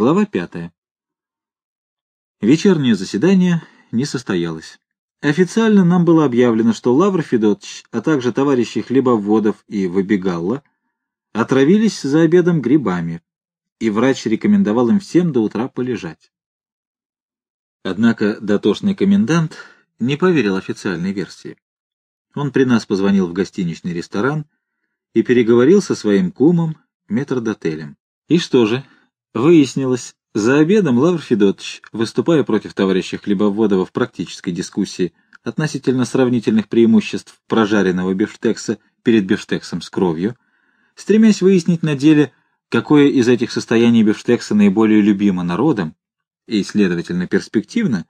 Глава пятая. Вечернее заседание не состоялось. Официально нам было объявлено, что Лавр Федотович, а также товарищи Хлебоводов и Выбегалла отравились за обедом грибами, и врач рекомендовал им всем до утра полежать. Однако дотошный комендант не поверил официальной версии. Он при нас позвонил в гостиничный ресторан и переговорил со своим кумом, метрдотелем. И что же? Выяснилось, за обедом Лавр Федотович, выступая против товарища Хлебоводова в практической дискуссии относительно сравнительных преимуществ прожаренного бифштекса перед бифштексом с кровью, стремясь выяснить на деле, какое из этих состояний бифштекса наиболее любимо народом и, следовательно, перспективно,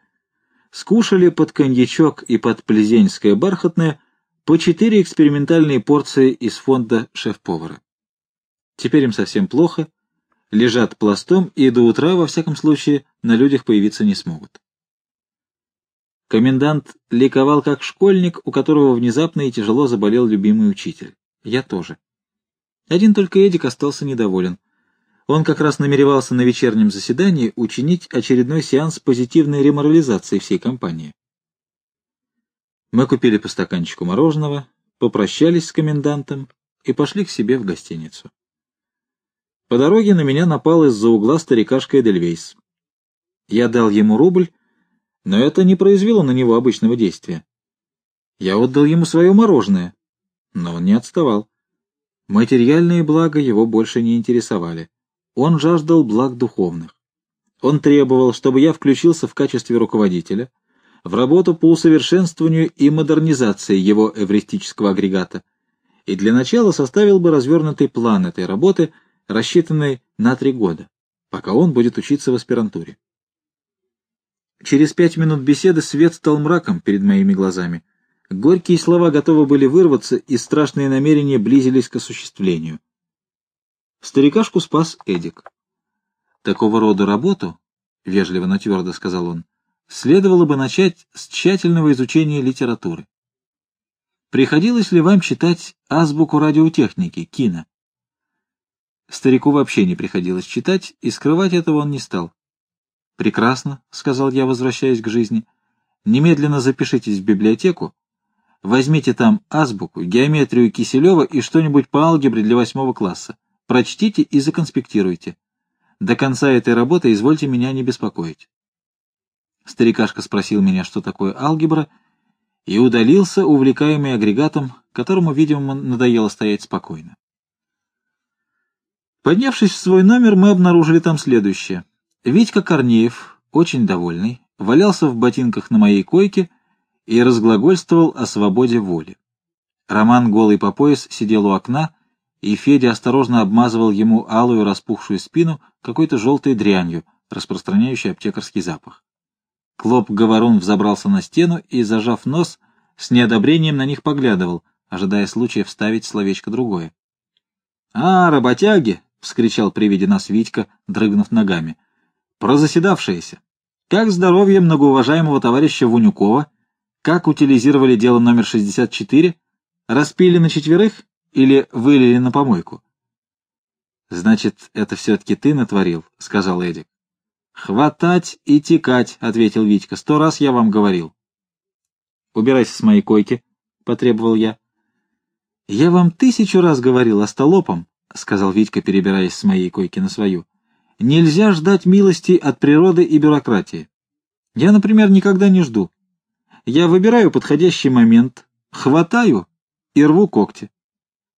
скушали под коньячок и под плезенское бархатное по четыре экспериментальные порции из фонда шеф-повара. Теперь им совсем плохо — лежат пластом и до утра, во всяком случае, на людях появиться не смогут. Комендант ликовал как школьник, у которого внезапно и тяжело заболел любимый учитель. Я тоже. Один только Эдик остался недоволен. Он как раз намеревался на вечернем заседании учинить очередной сеанс позитивной реморализации всей компании. Мы купили по стаканчику мороженого, попрощались с комендантом и пошли к себе в гостиницу. По дороге на меня напал из-за угла старикашка Эдельвейс. Я дал ему рубль, но это не произвело на него обычного действия. Я отдал ему свое мороженое, но он не отставал. Материальные блага его больше не интересовали. Он жаждал благ духовных. Он требовал, чтобы я включился в качестве руководителя в работу по усовершенствованию и модернизации его эвристического агрегата, и для начала составил бы развернутый план этой работы — рассчитанной на три года, пока он будет учиться в аспирантуре. Через пять минут беседы свет стал мраком перед моими глазами. Горькие слова готовы были вырваться, и страшные намерения близились к осуществлению. Старикашку спас Эдик. Такого рода работу, — вежливо, но твердо сказал он, — следовало бы начать с тщательного изучения литературы. Приходилось ли вам читать азбуку радиотехники, кино? Старику вообще не приходилось читать, и скрывать этого он не стал. «Прекрасно», — сказал я, возвращаясь к жизни. «Немедленно запишитесь в библиотеку, возьмите там азбуку, геометрию Киселева и что-нибудь по алгебре для восьмого класса. Прочтите и законспектируйте. До конца этой работы извольте меня не беспокоить». Старикашка спросил меня, что такое алгебра, и удалился, увлекаемый агрегатом, которому, видимо, надоело стоять спокойно. Поднявшись в свой номер, мы обнаружили там следующее. Витька Корнеев, очень довольный, валялся в ботинках на моей койке и разглагольствовал о свободе воли. Роман, голый по пояс, сидел у окна, и Федя осторожно обмазывал ему алую распухшую спину какой-то желтой дрянью, распространяющей аптекарский запах. Клоп-говорун взобрался на стену и, зажав нос, с неодобрением на них поглядывал, ожидая случая вставить словечко другое. — А, работяги! — вскричал при виде нас Витька, дрыгнув ногами. — Про заседавшееся. Как здоровье многоуважаемого товарища Вунюкова? Как утилизировали дело номер 64? Распили на четверых или вылили на помойку? — Значит, это все-таки ты натворил, — сказал Эдик. — Хватать и текать, — ответил Витька. — Сто раз я вам говорил. — Убирайся с моей койки, — потребовал я. — Я вам тысячу раз говорил остолопам, — сказал Витька, перебираясь с моей койки на свою, — нельзя ждать милости от природы и бюрократии. Я, например, никогда не жду. Я выбираю подходящий момент, хватаю и рву когти.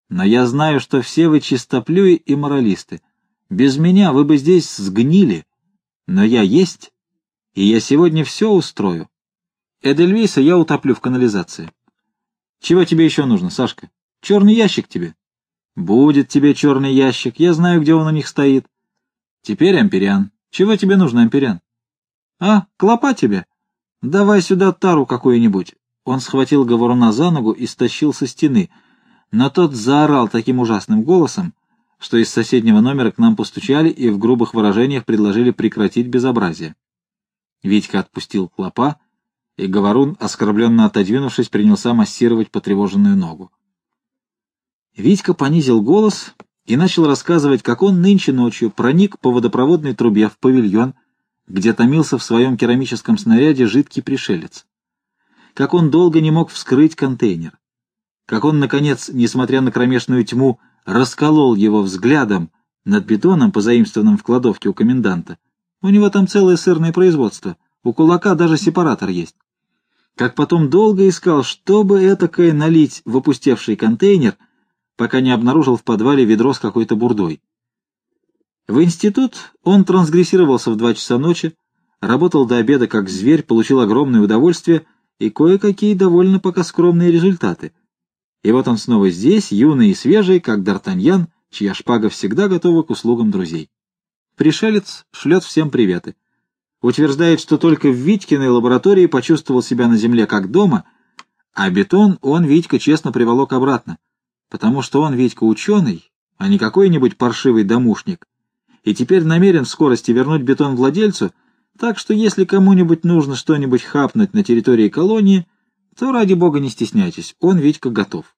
Но я знаю, что все вы чистоплюи и моралисты. Без меня вы бы здесь сгнили. Но я есть, и я сегодня все устрою. Эдельвейса я утоплю в канализации. Чего тебе еще нужно, Сашка? Черный ящик тебе? Будет тебе черный ящик, я знаю, где он у них стоит. Теперь, Ампериан, чего тебе нужно, Ампериан? А, клопа тебе? Давай сюда тару какую-нибудь. Он схватил говоруна за ногу и стащил со стены, но тот заорал таким ужасным голосом, что из соседнего номера к нам постучали и в грубых выражениях предложили прекратить безобразие. Витька отпустил клопа, и говорун, оскорбленно отодвинувшись, принялся массировать потревоженную ногу. Витька понизил голос и начал рассказывать, как он нынче ночью проник по водопроводной трубе в павильон, где томился в своем керамическом снаряде жидкий пришелец. Как он долго не мог вскрыть контейнер. Как он, наконец, несмотря на кромешную тьму, расколол его взглядом над бетоном, позаимствованным в кладовке у коменданта. У него там целое сырное производство. У кулака даже сепаратор есть. Как потом долго искал, чтобы этакое налить в опустевший контейнер, пока не обнаружил в подвале ведро с какой-то бурдой. В институт он трансгрессировался в два часа ночи, работал до обеда как зверь, получил огромное удовольствие и кое-какие довольно пока скромные результаты. И вот он снова здесь, юный и свежий, как Д'Артаньян, чья шпага всегда готова к услугам друзей. Пришелец шлет всем приветы. Утверждает, что только в Витькиной лаборатории почувствовал себя на земле как дома, а бетон он, Витька, честно приволок обратно, потому что он, Витька, ученый, а не какой-нибудь паршивый домушник, и теперь намерен в скорости вернуть бетон владельцу, так что если кому-нибудь нужно что-нибудь хапнуть на территории колонии, то ради бога не стесняйтесь, он Витька готов.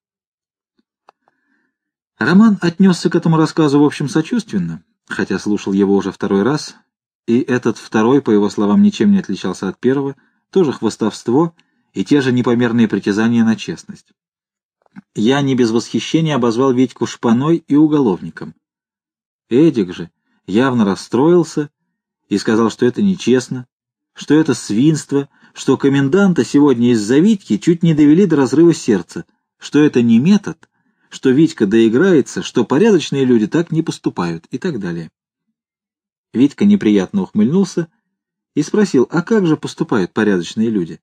Роман отнесся к этому рассказу в общем сочувственно, хотя слушал его уже второй раз, и этот второй, по его словам, ничем не отличался от первого, тоже хвостовство и те же непомерные притязания на честность. Я не без восхищения обозвал Витьку шпаной и уголовником. Эдик же явно расстроился и сказал, что это нечестно, что это свинство, что коменданта сегодня из-за Витьки чуть не довели до разрыва сердца, что это не метод, что Витька доиграется, что порядочные люди так не поступают и так далее. Витька неприятно ухмыльнулся и спросил, а как же поступают порядочные люди?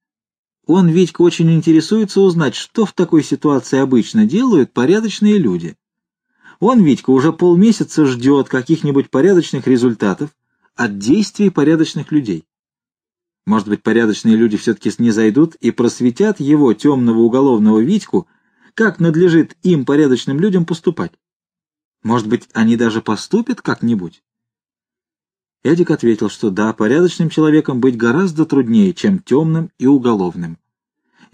Он, Витька, очень интересуется узнать, что в такой ситуации обычно делают порядочные люди. Он, Витька, уже полмесяца ждет каких-нибудь порядочных результатов от действий порядочных людей. Может быть, порядочные люди все-таки снизойдут и просветят его, темного уголовного Витьку, как надлежит им, порядочным людям, поступать. Может быть, они даже поступят как-нибудь? Эдик ответил, что да, порядочным человеком быть гораздо труднее, чем темным и уголовным.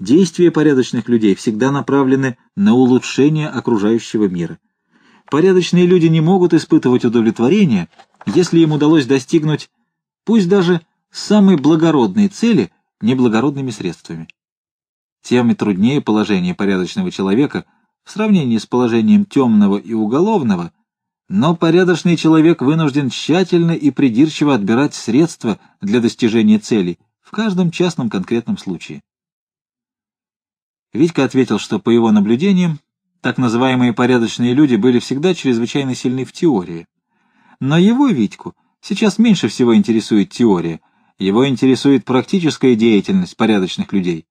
Действия порядочных людей всегда направлены на улучшение окружающего мира. Порядочные люди не могут испытывать удовлетворение, если им удалось достигнуть, пусть даже самой благородной цели, неблагородными средствами. Тем и труднее положение порядочного человека в сравнении с положением темного и уголовного, но порядочный человек вынужден тщательно и придирчиво отбирать средства для достижения целей в каждом частном конкретном случае. Витька ответил, что по его наблюдениям так называемые порядочные люди были всегда чрезвычайно сильны в теории. Но его, Витьку, сейчас меньше всего интересует теория, его интересует практическая деятельность порядочных людей.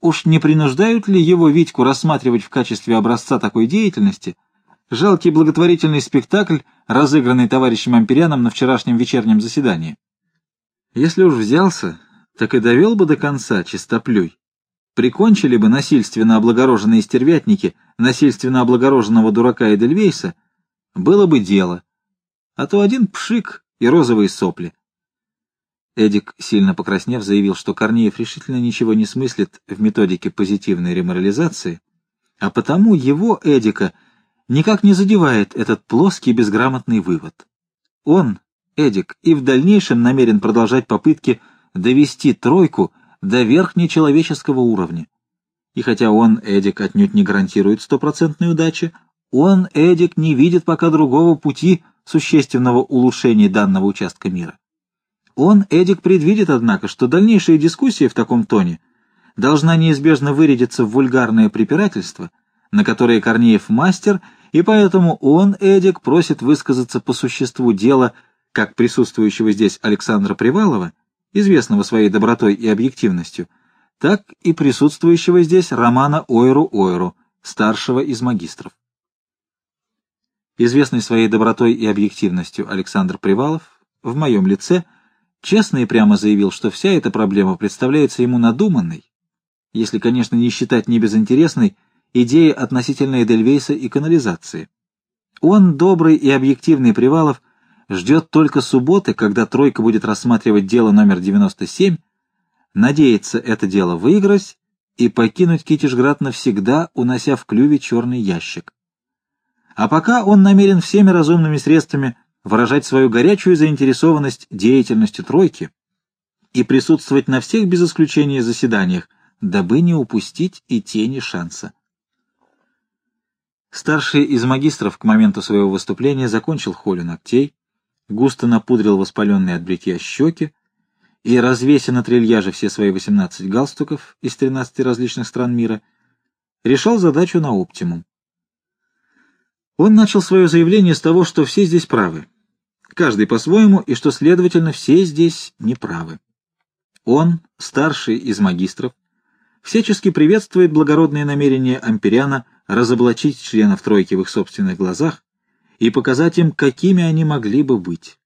Уж не принуждают ли его Витьку рассматривать в качестве образца такой деятельности – жалкий благотворительный спектакль, разыгранный товарищем Амперяном на вчерашнем вечернем заседании. Если уж взялся, так и довел бы до конца чистоплюй. Прикончили бы насильственно облагороженные стервятники, насильственно облагороженного дурака Эдельвейса, было бы дело. А то один пшик и розовые сопли. Эдик, сильно покраснев, заявил, что Корнеев решительно ничего не смыслит в методике позитивной реморализации, а потому его, Эдика, никак не задевает этот плоский безграмотный вывод. Он, Эдик, и в дальнейшем намерен продолжать попытки довести тройку до верхнечеловеческого уровня. И хотя он, Эдик, отнюдь не гарантирует стопроцентной удачи, он, Эдик, не видит пока другого пути существенного улучшения данного участка мира. Он, Эдик, предвидит, однако, что дальнейшая дискуссия в таком тоне должна неизбежно вырядиться в вульгарное препирательство – на которые Корнеев мастер, и поэтому он, Эдик, просит высказаться по существу дела как присутствующего здесь Александра Привалова, известного своей добротой и объективностью, так и присутствующего здесь Романа Ойру-Ойру, старшего из магистров. Известный своей добротой и объективностью Александр Привалов в моем лице честно и прямо заявил, что вся эта проблема представляется ему надуманной, если, конечно, не считать небезынтересной идеи относительно Эдельвейса и канализации. Он, добрый и объективный Привалов, ждет только субботы, когда тройка будет рассматривать дело номер 97, надеется это дело выиграть и покинуть Китежград навсегда, унося в клюве черный ящик. А пока он намерен всеми разумными средствами выражать свою горячую заинтересованность деятельностью тройки и присутствовать на всех без исключения заседаниях, дабы не упустить и тени шанса. Старший из магистров к моменту своего выступления закончил холю ногтей, густо напудрил воспаленные от бритья щеки и, развеся на трильяже все свои 18 галстуков из 13 различных стран мира, решал задачу на оптимум. Он начал свое заявление с того, что все здесь правы, каждый по-своему, и что, следовательно, все здесь неправы. Он, старший из магистров, всячески приветствует благородные намерения Ампериана разоблачить членов тройки в их собственных глазах и показать им, какими они могли бы быть.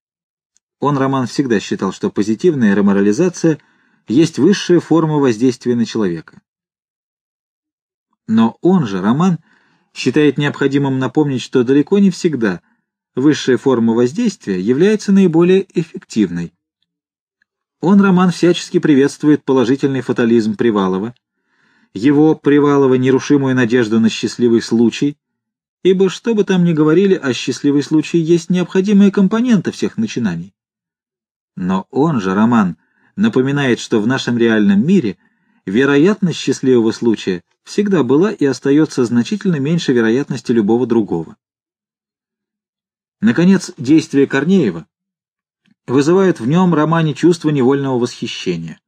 Он, Роман, всегда считал, что позитивная реморализация есть высшая форма воздействия на человека. Но он же, Роман, считает необходимым напомнить, что далеко не всегда высшая форма воздействия является наиболее эффективной. Он, Роман, всячески приветствует положительный фатализм Привалова, его Привалова нерушимую надежду на счастливый случай, ибо что бы там ни говорили, а счастливый случай есть необходимая компонента всех начинаний. Но он же, Роман, напоминает, что в нашем реальном мире вероятность счастливого случая всегда была и остается значительно меньше вероятности любого другого. Наконец, действие Корнеева вызывает в нем романе чувство невольного восхищения.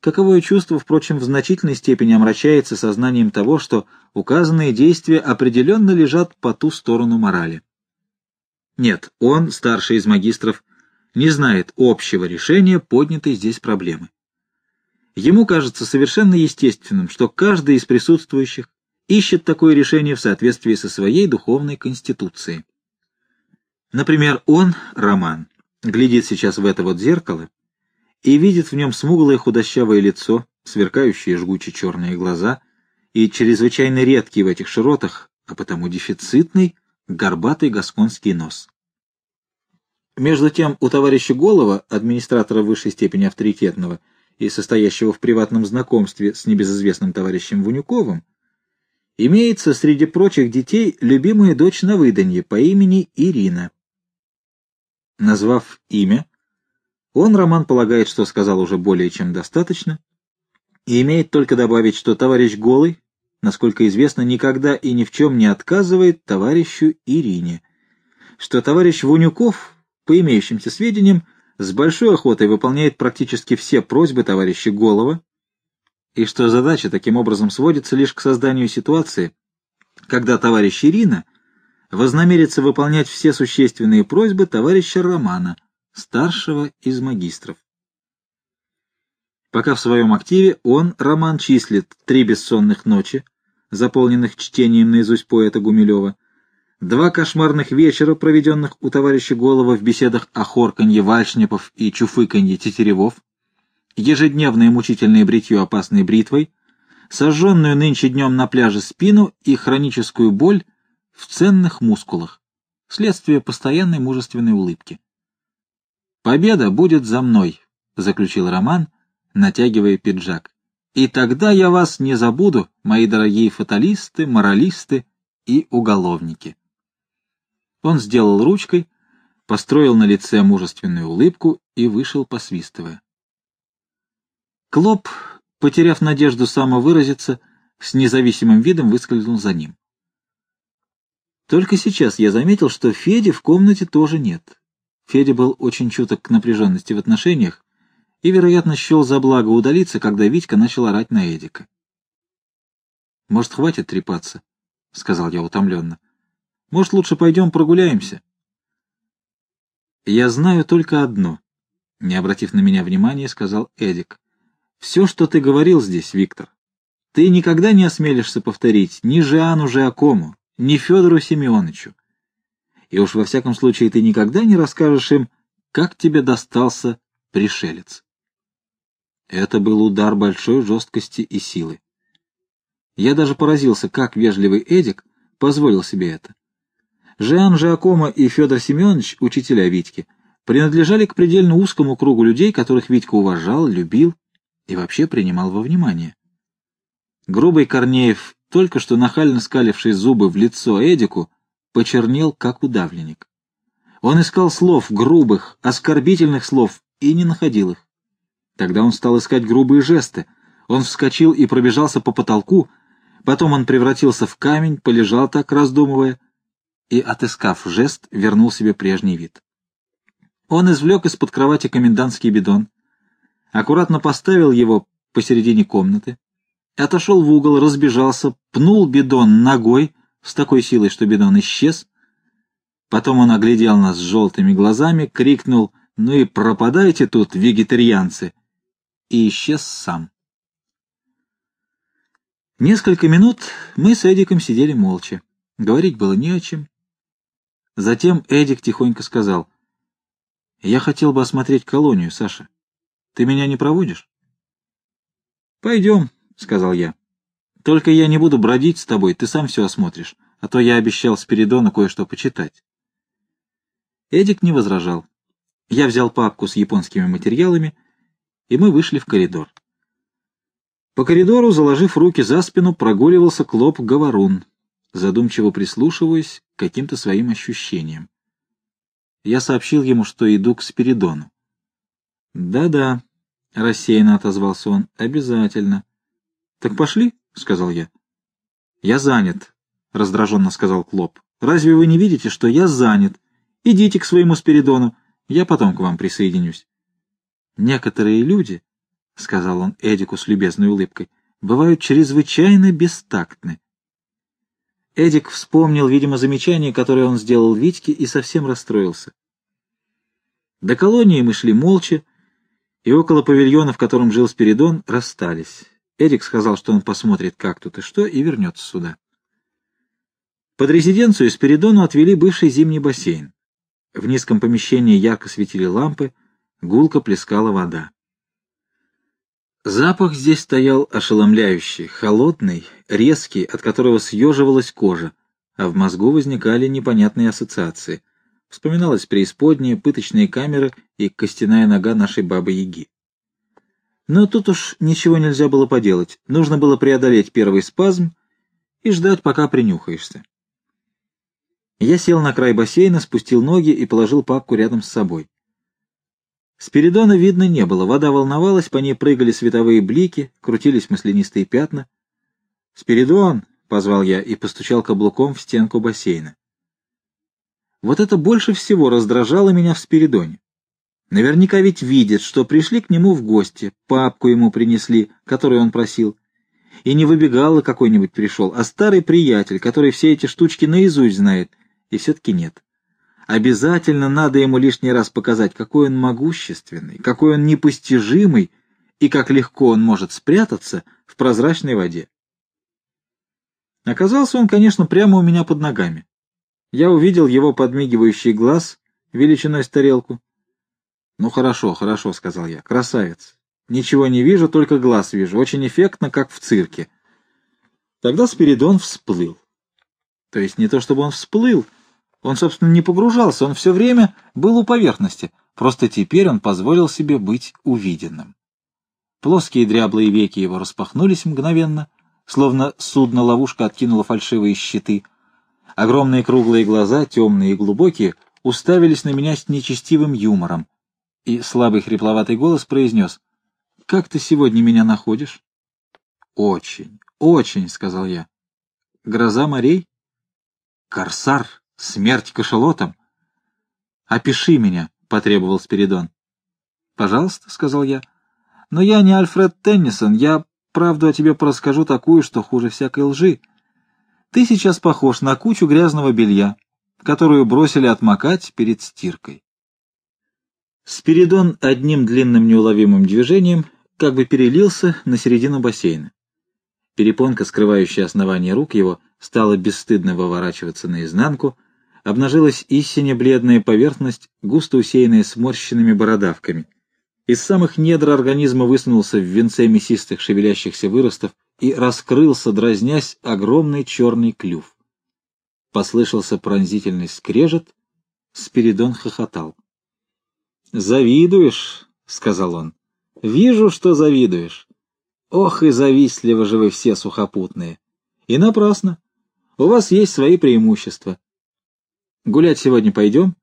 Каковое чувство, впрочем, в значительной степени омрачается сознанием того, что указанные действия определенно лежат по ту сторону морали. Нет, он, старший из магистров, не знает общего решения поднятой здесь проблемы. Ему кажется совершенно естественным, что каждый из присутствующих ищет такое решение в соответствии со своей духовной конституцией. Например, он, Роман, глядит сейчас в это вот зеркало и видит в нем смуглое худощавое лицо, сверкающие жгучие черные глаза и чрезвычайно редкий в этих широтах, а потому дефицитный, горбатый гасконский нос. Между тем у товарища Голова, администратора высшей степени авторитетного и состоящего в приватном знакомстве с небезызвестным товарищем Вунюковым, имеется среди прочих детей любимая дочь на выданье по имени Ирина. Назвав имя, он, Роман, полагает, что сказал уже более чем достаточно, и имеет только добавить, что товарищ Голый, насколько известно, никогда и ни в чем не отказывает товарищу Ирине, что товарищ Вунюков, по имеющимся сведениям, с большой охотой выполняет практически все просьбы товарища Голова, и что задача таким образом сводится лишь к созданию ситуации, когда товарищ Ирина — вознамерится выполнять все существенные просьбы товарища Романа, старшего из магистров. Пока в своем активе он, Роман, числит три бессонных ночи, заполненных чтением наизусть поэта Гумилева, два кошмарных вечера, проведенных у товарища Голова в беседах о хорканье вальшнепов и чуфыканье тетеревов, ежедневное мучительное бритье опасной бритвой, сожженную нынче днем на пляже спину и хроническую боль, в ценных мускулах, следствие постоянной мужественной улыбки. «Победа будет за мной», — заключил Роман, натягивая пиджак. «И тогда я вас не забуду, мои дорогие фаталисты, моралисты и уголовники». Он сделал ручкой, построил на лице мужественную улыбку и вышел, посвистывая. Клоп, потеряв надежду самовыразиться, с независимым видом выскользнул за ним. Только сейчас я заметил, что Феди в комнате тоже нет. Федя был очень чуток к напряженности в отношениях и, вероятно, счел за благо удалиться, когда Витька начал орать на Эдика. «Может, хватит трепаться?» — сказал я утомленно. «Может, лучше пойдем прогуляемся?» «Я знаю только одно», — не обратив на меня внимания, сказал Эдик. «Все, что ты говорил здесь, Виктор, ты никогда не осмелишься повторить ни Жиану Жиакому, ни Федору Семеновичу. И уж во всяком случае ты никогда не расскажешь им, как тебе достался пришелец. Это был удар большой жесткости и силы. Я даже поразился, как вежливый Эдик позволил себе это. Жан Жакома и Федор Семенович, учителя Витьки, принадлежали к предельно узкому кругу людей, которых Витька уважал, любил и вообще принимал во внимание. Грубый Корнеев только что нахально скаливший зубы в лицо Эдику, почернел, как удавленник. Он искал слов, грубых, оскорбительных слов, и не находил их. Тогда он стал искать грубые жесты. Он вскочил и пробежался по потолку, потом он превратился в камень, полежал так, раздумывая, и, отыскав жест, вернул себе прежний вид. Он извлек из-под кровати комендантский бидон, аккуратно поставил его посередине комнаты, отошел в угол, разбежался, пнул бидон ногой с такой силой, что бидон исчез. Потом он оглядел нас желтыми глазами, крикнул «Ну и пропадайте тут, вегетарианцы!» и исчез сам. Несколько минут мы с Эдиком сидели молча. Говорить было не о чем. Затем Эдик тихонько сказал, «Я хотел бы осмотреть колонию, Саша. Ты меня не проводишь?» «Пойдем», — сказал я. «Только я не буду бродить с тобой, ты сам все осмотришь, а то я обещал Спиридону кое-что почитать». Эдик не возражал. Я взял папку с японскими материалами, и мы вышли в коридор. По коридору, заложив руки за спину, прогуливался Клоп-говорун, задумчиво прислушиваясь к каким-то своим ощущениям. Я сообщил ему, что иду к Спиридону. «Да-да», — рассеянно отозвался он, — «обязательно». «Так пошли», — сказал я. «Я занят», — раздраженно сказал Клоп. «Разве вы не видите, что я занят? Идите к своему Спиридону, я потом к вам присоединюсь». «Некоторые люди», — сказал он Эдику с любезной улыбкой, — «бывают чрезвычайно бестактны. Эдик вспомнил, видимо, замечание, которое он сделал Витьке, и совсем расстроился. До колонии мы шли молча, и около павильона, в котором жил Спиридон, расстались. Эдик сказал, что он посмотрит, как тут и что, и вернется сюда. Под резиденцию Спиридону отвели бывший зимний бассейн. В низком помещении ярко светили лампы, гулко плескала вода. Запах здесь стоял ошеломляющий, холодный, резкий, от которого съеживалась кожа, а в мозгу возникали непонятные ассоциации. Вспоминалась преисподняя, пыточные камеры и костяная нога нашей бабы-яги. Но тут уж ничего нельзя было поделать, нужно было преодолеть первый спазм и ждать, пока принюхаешься. Я сел на край бассейна, спустил ноги и положил папку рядом с собой. Спиридона видно не было, вода волновалась, по ней прыгали световые блики, крутились маслянистые пятна. «Спиридон!» — позвал я и постучал каблуком в стенку бассейна. Вот это больше всего раздражало меня в Спиридоне. Наверняка ведь видит, что пришли к нему в гости, папку ему принесли, которую он просил. И не выбегало какой-нибудь пришел, а старый приятель, который все эти штучки наизусть знает, и все-таки нет. Обязательно надо ему лишний раз показать, какой он могущественный, какой он непостижимый и как легко он может спрятаться в прозрачной воде. Оказался он, конечно, прямо у меня под ногами. Я увидел его подмигивающий глаз величиной с тарелку. «Ну хорошо, хорошо», — сказал я, — «красавец. Ничего не вижу, только глаз вижу. Очень эффектно, как в цирке». Тогда Спиридон всплыл. То есть не то чтобы он всплыл, он, собственно, не погружался, он все время был у поверхности, просто теперь он позволил себе быть увиденным. Плоские дряблые веки его распахнулись мгновенно, словно судно-ловушка откинула фальшивые щиты. Огромные круглые глаза, темные и глубокие, уставились на меня с нечестивым юмором, и слабый хрипловатый голос произнес «Как ты сегодня меня находишь?» «Очень, очень», — сказал я. «Гроза морей?» «Корсар», Смерть кашалотам? Опиши меня, — потребовал Спиридон. Пожалуйста, — сказал я. Но я не Альфред Теннисон, я правду о тебе порасскажу такую, что хуже всякой лжи. Ты сейчас похож на кучу грязного белья, которую бросили отмокать перед стиркой. Спиридон одним длинным неуловимым движением как бы перелился на середину бассейна. Перепонка, скрывающая основание рук его, стала бесстыдно выворачиваться наизнанку, обнажилась истине бледная поверхность, густо усеянная сморщенными бородавками. Из самых недр организма высунулся в венце мясистых шевелящихся выростов и раскрылся, дразнясь, огромный черный клюв. Послышался пронзительный скрежет, Спиридон хохотал. «Завидуешь?» — сказал он. «Вижу, что завидуешь. Ох и завистливо же вы все сухопутные. И напрасно. У вас есть свои преимущества. Гулять сегодня пойдем?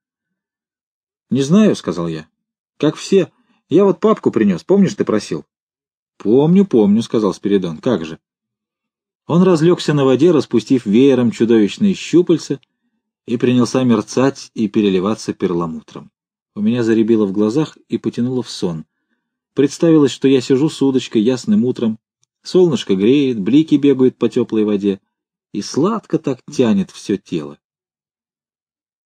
Не знаю, сказал я. Как все. Я вот папку принес, помнишь, ты просил? Помню, помню, сказал Спиридон. Как же? Он разлегся на воде, распустив веером чудовищные щупальца, и принялся мерцать и переливаться перламутром. У меня заребило в глазах и потянуло в сон. Представилось, что я сижу с удочкой ясным утром, солнышко греет, блики бегают по теплой воде, и сладко так тянет все тело.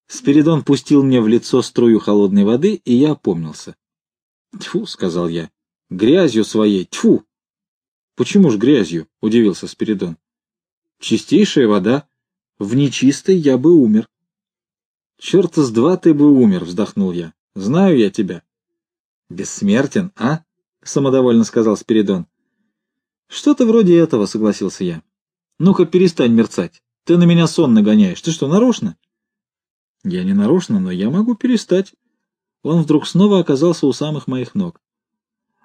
Спиридон пустил мне в лицо струю холодной воды, и я опомнился. «Тьфу», — сказал я, — «грязью своей, тьфу!» «Почему ж грязью?» — удивился Спиридон. «Чистейшая вода. В нечистой я бы умер». «Черта с два ты бы умер», — вздохнул я. «Знаю я тебя». «Бессмертен, а?» — самодовольно сказал Спиридон. «Что-то вроде этого», — согласился я. «Ну-ка, перестань мерцать. Ты на меня сон нагоняешь. Ты что, нарочно?» «Я не нарочно, но я могу перестать». Он вдруг снова оказался у самых моих ног.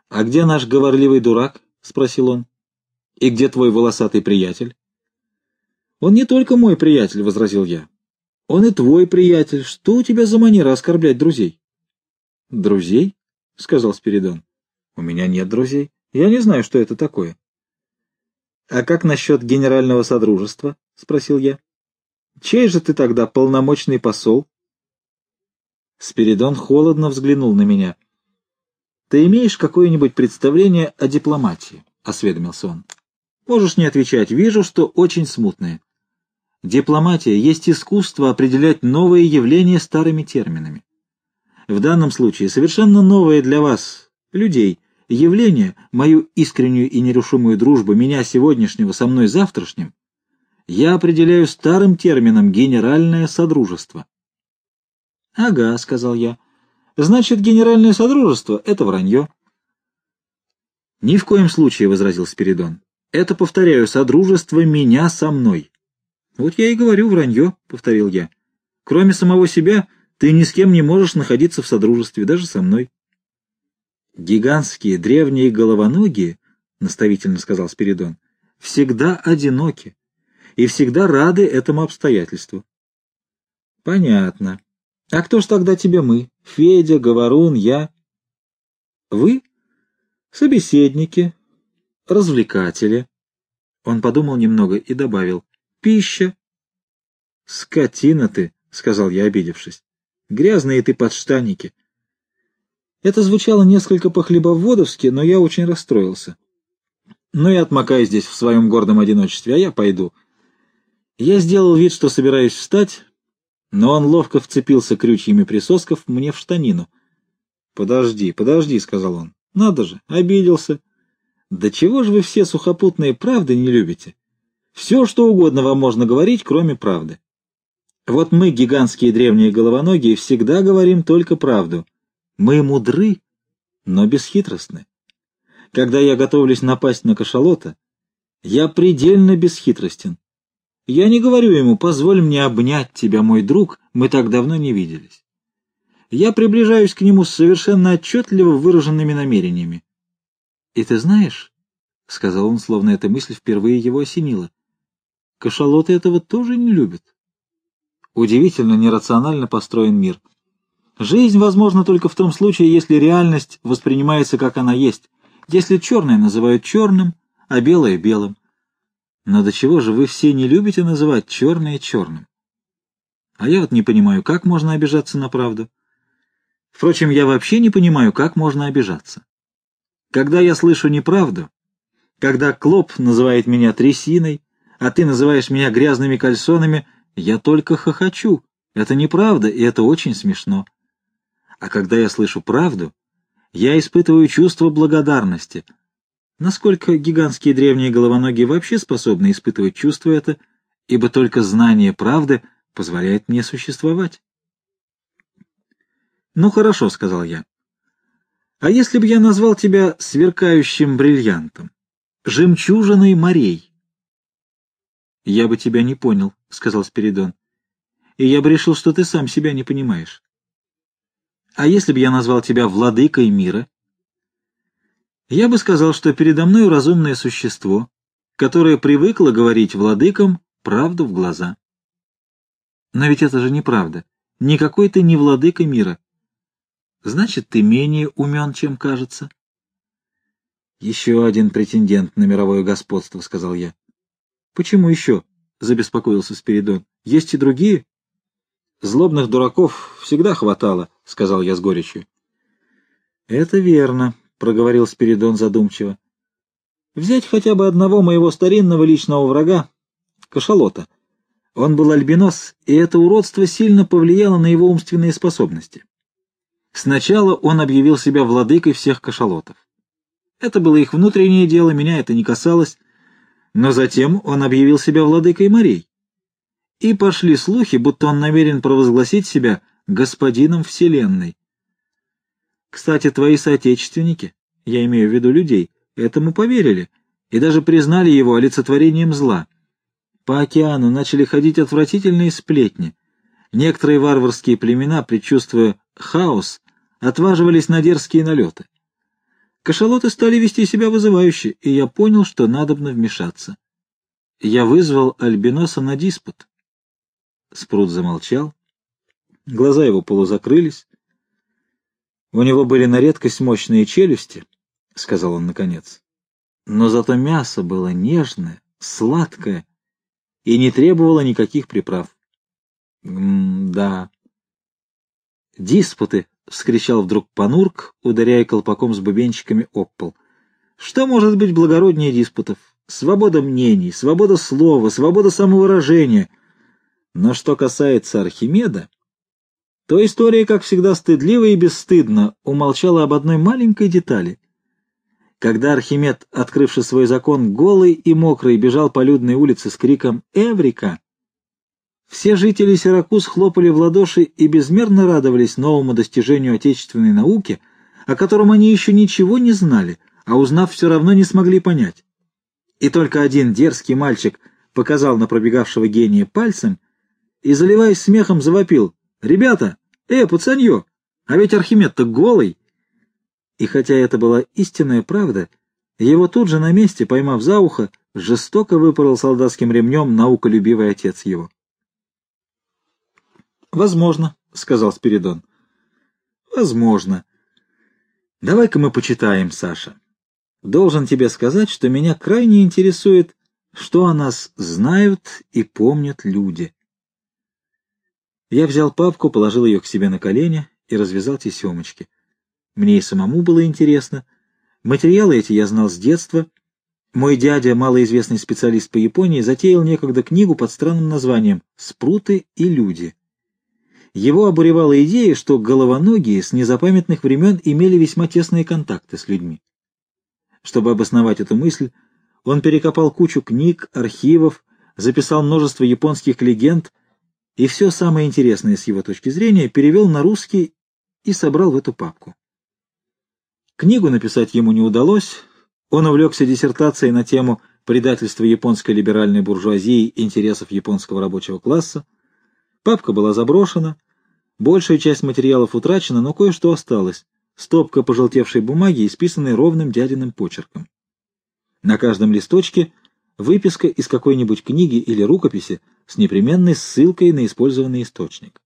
«А где наш говорливый дурак?» — спросил он. «И где твой волосатый приятель?» «Он не только мой приятель», — возразил я. «Он и твой приятель. Что у тебя за манера оскорблять друзей?» «Друзей?» — сказал Спиридон. «У меня нет друзей. Я не знаю, что это такое». «А как насчет генерального содружества?» — спросил я. «Чей же ты тогда полномочный посол?» Спиридон холодно взглянул на меня. «Ты имеешь какое-нибудь представление о дипломатии?» — осведомился он. «Можешь не отвечать. Вижу, что очень смутное. Дипломатия есть искусство определять новые явления старыми терминами. В данном случае совершенно новое для вас, людей, явление, мою искреннюю и нерушимую дружбу меня сегодняшнего со мной завтрашним, я определяю старым термином «генеральное содружество». «Ага», — сказал я, — «значит, генеральное содружество — это вранье». «Ни в коем случае», — возразил Спиридон. «Это, повторяю, содружество меня со мной». «Вот я и говорю вранье», — повторил я. «Кроме самого себя, ты ни с кем не можешь находиться в содружестве, даже со мной». «Гигантские древние головоногие», — наставительно сказал Спиридон, — «всегда одиноки и всегда рады этому обстоятельству». «Понятно. А кто ж тогда тебе мы? Федя, Говорун, я?» «Вы? Собеседники, развлекатели». Он подумал немного и добавил. «Пища». «Скотина ты», — сказал я, обидевшись. «Грязные ты подштанники». Это звучало несколько по-хлебоводовски, но я очень расстроился. Ну и отмокай здесь в своем гордом одиночестве, а я пойду. Я сделал вид, что собираюсь встать, но он ловко вцепился крючьями присосков мне в штанину. «Подожди, подожди», — сказал он. «Надо же, обиделся. Да чего же вы все сухопутные правды не любите? Все, что угодно вам можно говорить, кроме правды. Вот мы, гигантские древние головоногие, всегда говорим только правду. Мы мудры, но бесхитростны. Когда я готовлюсь напасть на кашалота, я предельно бесхитростен. Я не говорю ему, позволь мне обнять тебя, мой друг, мы так давно не виделись. Я приближаюсь к нему с совершенно отчетливо выраженными намерениями. И ты знаешь, — сказал он, словно эта мысль впервые его осенила, — кашалоты этого тоже не любят. Удивительно нерационально построен мир. Жизнь возможна только в том случае, если реальность воспринимается как она есть, если черное называют черным, а белое — белым. Но до чего же вы все не любите называть черное черным? А я вот не понимаю, как можно обижаться на правду. Впрочем, я вообще не понимаю, как можно обижаться. Когда я слышу неправду, когда Клоп называет меня трясиной, а ты называешь меня грязными кальсонами, я только хохочу. Это неправда, и это очень смешно. А когда я слышу правду, я испытываю чувство благодарности. Насколько гигантские древние головоногие вообще способны испытывать чувство это, ибо только знание правды позволяет мне существовать. «Ну хорошо», — сказал я. «А если бы я назвал тебя сверкающим бриллиантом, жемчужиной морей?» «Я бы тебя не понял», — сказал Спиридон. «И я бы решил, что ты сам себя не понимаешь». А если бы я назвал тебя владыкой мира? Я бы сказал, что передо мной разумное существо, которое привыкло говорить владыкам правду в глаза. Но ведь это же неправда. Никакой ты не владыка мира. Значит, ты менее умен, чем кажется. Еще один претендент на мировое господство, — сказал я. Почему еще? — забеспокоился Спиридон. Есть и другие? Злобных дураков всегда хватало, — сказал я с горечью. Это верно, — проговорил Спиридон задумчиво. Взять хотя бы одного моего старинного личного врага, кашалота. Он был альбинос, и это уродство сильно повлияло на его умственные способности. Сначала он объявил себя владыкой всех кашалотов. Это было их внутреннее дело, меня это не касалось, но затем он объявил себя владыкой морей. И пошли слухи, будто он намерен провозгласить себя господином Вселенной. Кстати, твои соотечественники, я имею в виду людей, этому поверили и даже признали его олицетворением зла. По океану начали ходить отвратительные сплетни. Некоторые варварские племена, предчувствуя хаос, отваживались на дерзкие налеты. Кашалоты стали вести себя вызывающе, и я понял, что надобно вмешаться. Я вызвал Альбиноса на диспут. Спрут замолчал. Глаза его полузакрылись. У него были на редкость мощные челюсти, — сказал он наконец. Но зато мясо было нежное, сладкое и не требовало никаких приправ. — Да. — Диспуты, — вскричал вдруг Панурк, ударяя колпаком с бубенчиками об пол. — Что может быть благороднее диспутов? Свобода мнений, свобода слова, свобода самовыражения. Но что касается Архимеда, то история, как всегда стыдливо и бесстыдно, умолчала об одной маленькой детали. Когда Архимед, открывший свой закон, голый и мокрый, бежал по людной улице с криком «Эврика!», все жители Сиракуз хлопали в ладоши и безмерно радовались новому достижению отечественной науки, о котором они еще ничего не знали, а узнав, все равно не смогли понять. И только один дерзкий мальчик показал на пробегавшего гения пальцем и, заливаясь смехом, завопил «Ребята, э, пацанье, а ведь Архимед-то голый!» И хотя это была истинная правда, его тут же на месте, поймав за ухо, жестоко выпорол солдатским ремнем науколюбивый отец его. «Возможно», — сказал Спиридон. «Возможно. Давай-ка мы почитаем, Саша. Должен тебе сказать, что меня крайне интересует, что о нас знают и помнят люди». Я взял папку, положил ее к себе на колени и развязал тесемочки. Мне и самому было интересно. Материалы эти я знал с детства. Мой дядя, малоизвестный специалист по Японии, затеял некогда книгу под странным названием «Спруты и люди». Его обуревала идея, что головоногие с незапамятных времен имели весьма тесные контакты с людьми. Чтобы обосновать эту мысль, он перекопал кучу книг, архивов, записал множество японских легенд и все самое интересное с его точки зрения перевел на русский и собрал в эту папку. Книгу написать ему не удалось, он увлекся диссертацией на тему предательства японской либеральной буржуазии интересов японского рабочего класса. Папка была заброшена, большая часть материалов утрачена, но кое-что осталось. Стопка пожелтевшей бумаги, исписанной ровным дядиным почерком. На каждом листочке выписка из какой-нибудь книги или рукописи с непременной ссылкой на использованный источник.